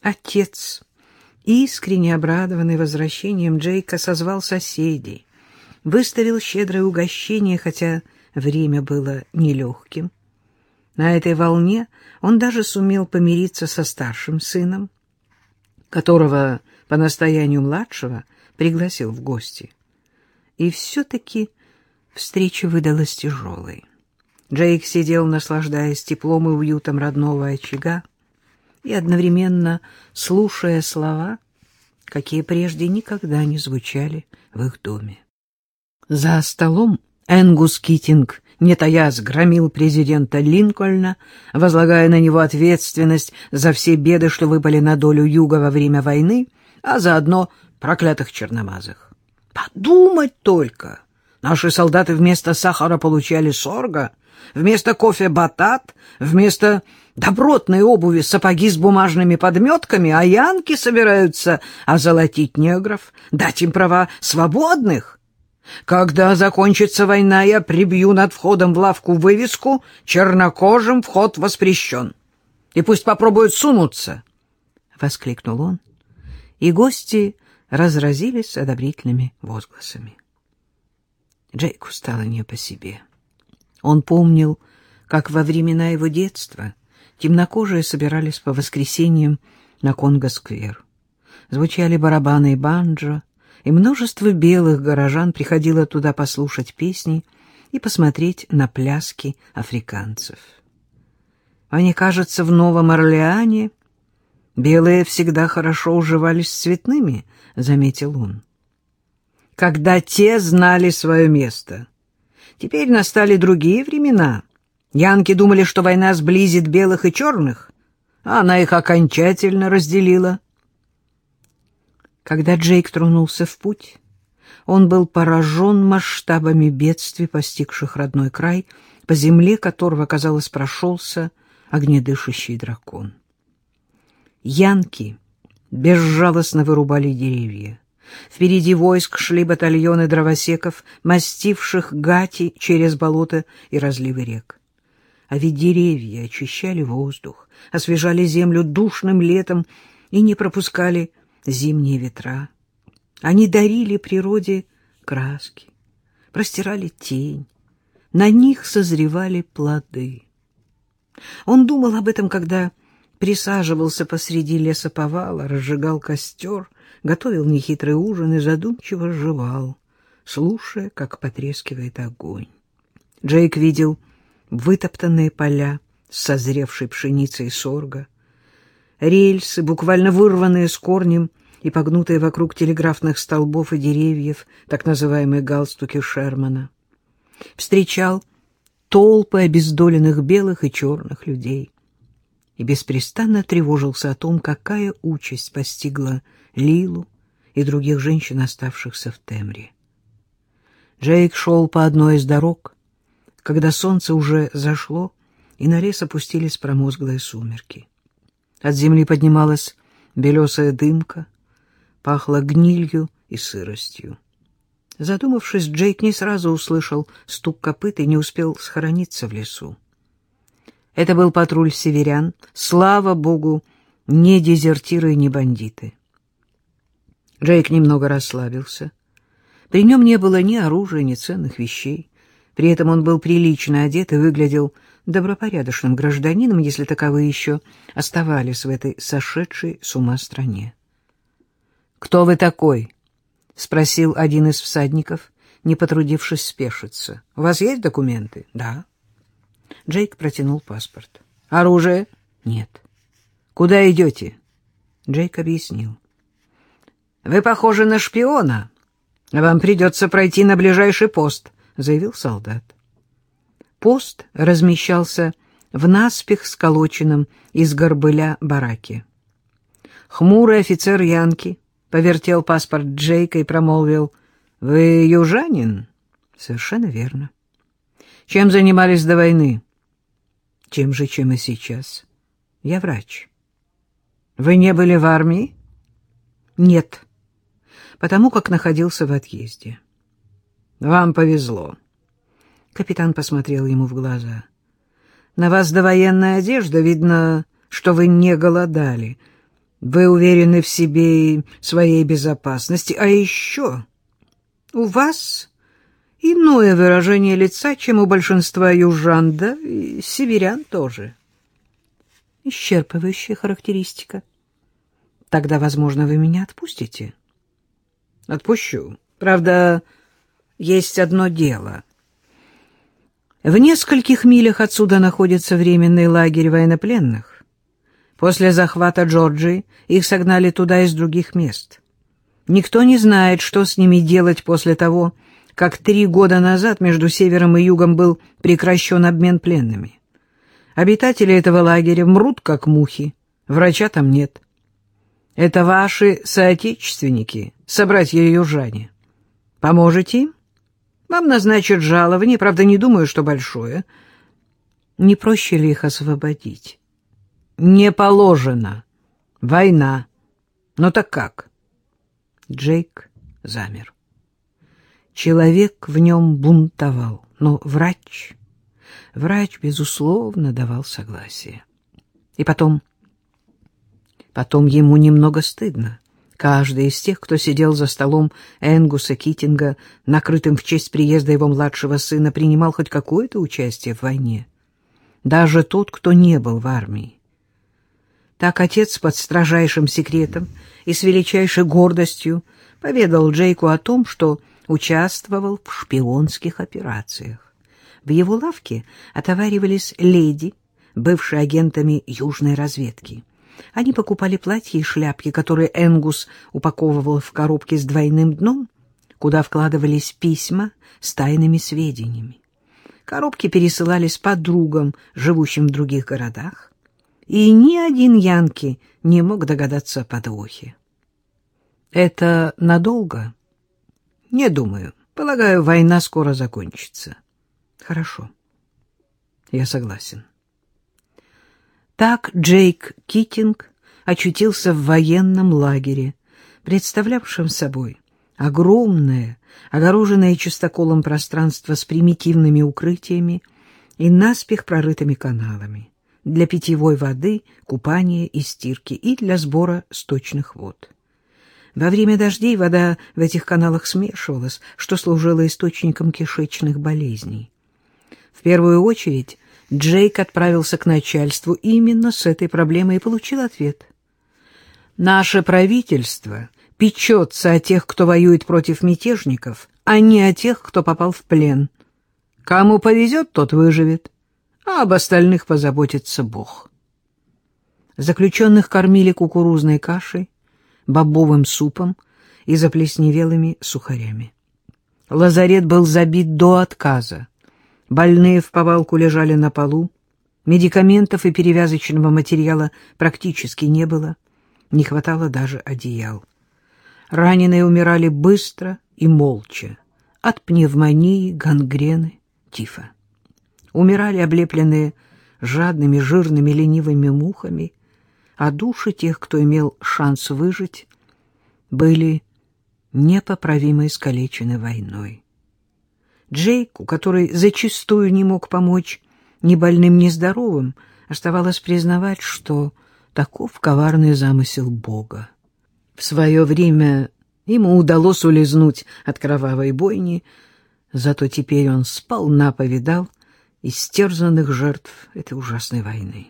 Отец, искренне обрадованный возвращением Джейка, созвал соседей, выставил щедрое угощение, хотя время было нелегким. На этой волне он даже сумел помириться со старшим сыном, которого по настоянию младшего пригласил в гости. И все-таки встреча выдалась тяжелой. Джейк сидел, наслаждаясь теплом и уютом родного очага, и одновременно слушая слова, какие прежде никогда не звучали в их доме. За столом Энгус Китинг, не таясь, громил президента Линкольна, возлагая на него ответственность за все беды, что выпали на долю Юга во время войны, а заодно проклятых черномазых. Подумать только! Наши солдаты вместо сахара получали сорга, вместо кофе батат, вместо добротной обуви сапоги с бумажными подметками, а янки собираются озолотить негров, дать им права свободных. Когда закончится война, я прибью над входом в лавку вывеску «Чернокожим вход воспрещен». И пусть попробуют сунуться, — воскликнул он, и гости разразились одобрительными возгласами. Джейку стало не по себе. Он помнил, как во времена его детства темнокожие собирались по воскресеньям на Конго-сквер. Звучали барабаны и банджо, и множество белых горожан приходило туда послушать песни и посмотреть на пляски африканцев. Мне кажется, в Новом Орлеане белые всегда хорошо уживались с цветными, — заметил он. Когда те знали свое место. Теперь настали другие времена — Янки думали, что война сблизит белых и черных, а она их окончательно разделила. Когда Джейк тронулся в путь, он был поражен масштабами бедствий, постигших родной край, по земле которого, казалось, прошелся огнедышащий дракон. Янки безжалостно вырубали деревья. Впереди войск шли батальоны дровосеков, мастивших гати через болота и разливы рек. А ведь деревья очищали воздух, освежали землю душным летом и не пропускали зимние ветра. Они дарили природе краски, простирали тень, на них созревали плоды. Он думал об этом, когда присаживался посреди лесоповала, разжигал костер, готовил нехитрый ужин и задумчиво жевал, слушая, как потрескивает огонь. Джейк видел вытоптанные поля с созревшей пшеницей сорга, рельсы, буквально вырванные с корнем и погнутые вокруг телеграфных столбов и деревьев, так называемые галстуки Шермана. Встречал толпы обездоленных белых и черных людей и беспрестанно тревожился о том, какая участь постигла Лилу и других женщин, оставшихся в Темре. Джейк шел по одной из дорог, когда солнце уже зашло, и на лес опустились промозглые сумерки. От земли поднималась белесая дымка, пахло гнилью и сыростью. Задумавшись, Джейк не сразу услышал стук копыт и не успел схорониться в лесу. Это был патруль северян, слава богу, не дезертиры и не бандиты. Джейк немного расслабился. При нем не было ни оружия, ни ценных вещей. При этом он был прилично одет и выглядел добропорядочным гражданином, если таковые еще оставались в этой сошедшей с ума стране. «Кто вы такой?» — спросил один из всадников, не потрудившись спешиться. «У вас есть документы?» «Да». Джейк протянул паспорт. «Оружие?» «Нет». «Куда идете?» Джейк объяснил. «Вы похожи на шпиона. Вам придется пройти на ближайший пост» заявил солдат. Пост размещался в наспех сколоченном из горбыля бараке. Хмурый офицер Янки повертел паспорт Джейка и промолвил, «Вы южанин?» «Совершенно верно». «Чем занимались до войны?» «Тем же, чем и сейчас. Я врач». «Вы не были в армии?» «Нет, потому как находился в отъезде». Вам повезло. Капитан посмотрел ему в глаза. На вас довоенная одежда, видно, что вы не голодали. Вы уверены в себе и своей безопасности, а еще у вас иное выражение лица, чем у большинства южан, да и северян тоже. Исчерпывающая характеристика. Тогда, возможно, вы меня отпустите. Отпущу. Правда, есть одно дело. В нескольких милях отсюда находится временный лагерь военнопленных. После захвата Джорджии их согнали туда из других мест. Никто не знает, что с ними делать после того, как три года назад между севером и югом был прекращен обмен пленными. Обитатели этого лагеря мрут, как мухи, врача там нет. Это ваши соотечественники, собратья-южане. Поможете им? Вам назначат жалование, правда, не думаю, что большое. Не проще ли их освободить? Не положено. Война. Но так как? Джейк замер. Человек в нем бунтовал, но врач... Врач, безусловно, давал согласие. И потом... Потом ему немного стыдно. Каждый из тех, кто сидел за столом Энгуса Китинга, накрытым в честь приезда его младшего сына, принимал хоть какое-то участие в войне. Даже тот, кто не был в армии. Так отец под строжайшим секретом и с величайшей гордостью поведал Джейку о том, что участвовал в шпионских операциях. В его лавке отоваривались леди, бывшие агентами южной разведки. Они покупали платья и шляпки, которые Энгус упаковывал в коробки с двойным дном, куда вкладывались письма с тайными сведениями. Коробки пересылались подругам, живущим в других городах, и ни один Янки не мог догадаться о подвохе. «Это надолго?» «Не думаю. Полагаю, война скоро закончится». «Хорошо. Я согласен». Так Джейк Китинг очутился в военном лагере, представлявшем собой огромное, огороженное чистоколом пространство с примитивными укрытиями и наспех прорытыми каналами для питьевой воды, купания и стирки и для сбора сточных вод. Во время дождей вода в этих каналах смешивалась, что служило источником кишечных болезней. В первую очередь Джейк отправился к начальству именно с этой проблемой и получил ответ. «Наше правительство печется о тех, кто воюет против мятежников, а не о тех, кто попал в плен. Кому повезет, тот выживет, а об остальных позаботится Бог». Заключенных кормили кукурузной кашей, бобовым супом и заплесневелыми сухарями. Лазарет был забит до отказа. Больные в повалку лежали на полу. Медикаментов и перевязочного материала практически не было. Не хватало даже одеял. Раненые умирали быстро и молча. От пневмонии, гангрены, тифа. Умирали облепленные жадными, жирными, ленивыми мухами, а души тех, кто имел шанс выжить, были непоправимо искалечены войной. Джейку, который зачастую не мог помочь ни больным, ни здоровым, оставалось признавать, что таков коварный замысел Бога. В свое время ему удалось улизнуть от кровавой бойни, зато теперь он сполна повидал истерзанных жертв этой ужасной войны.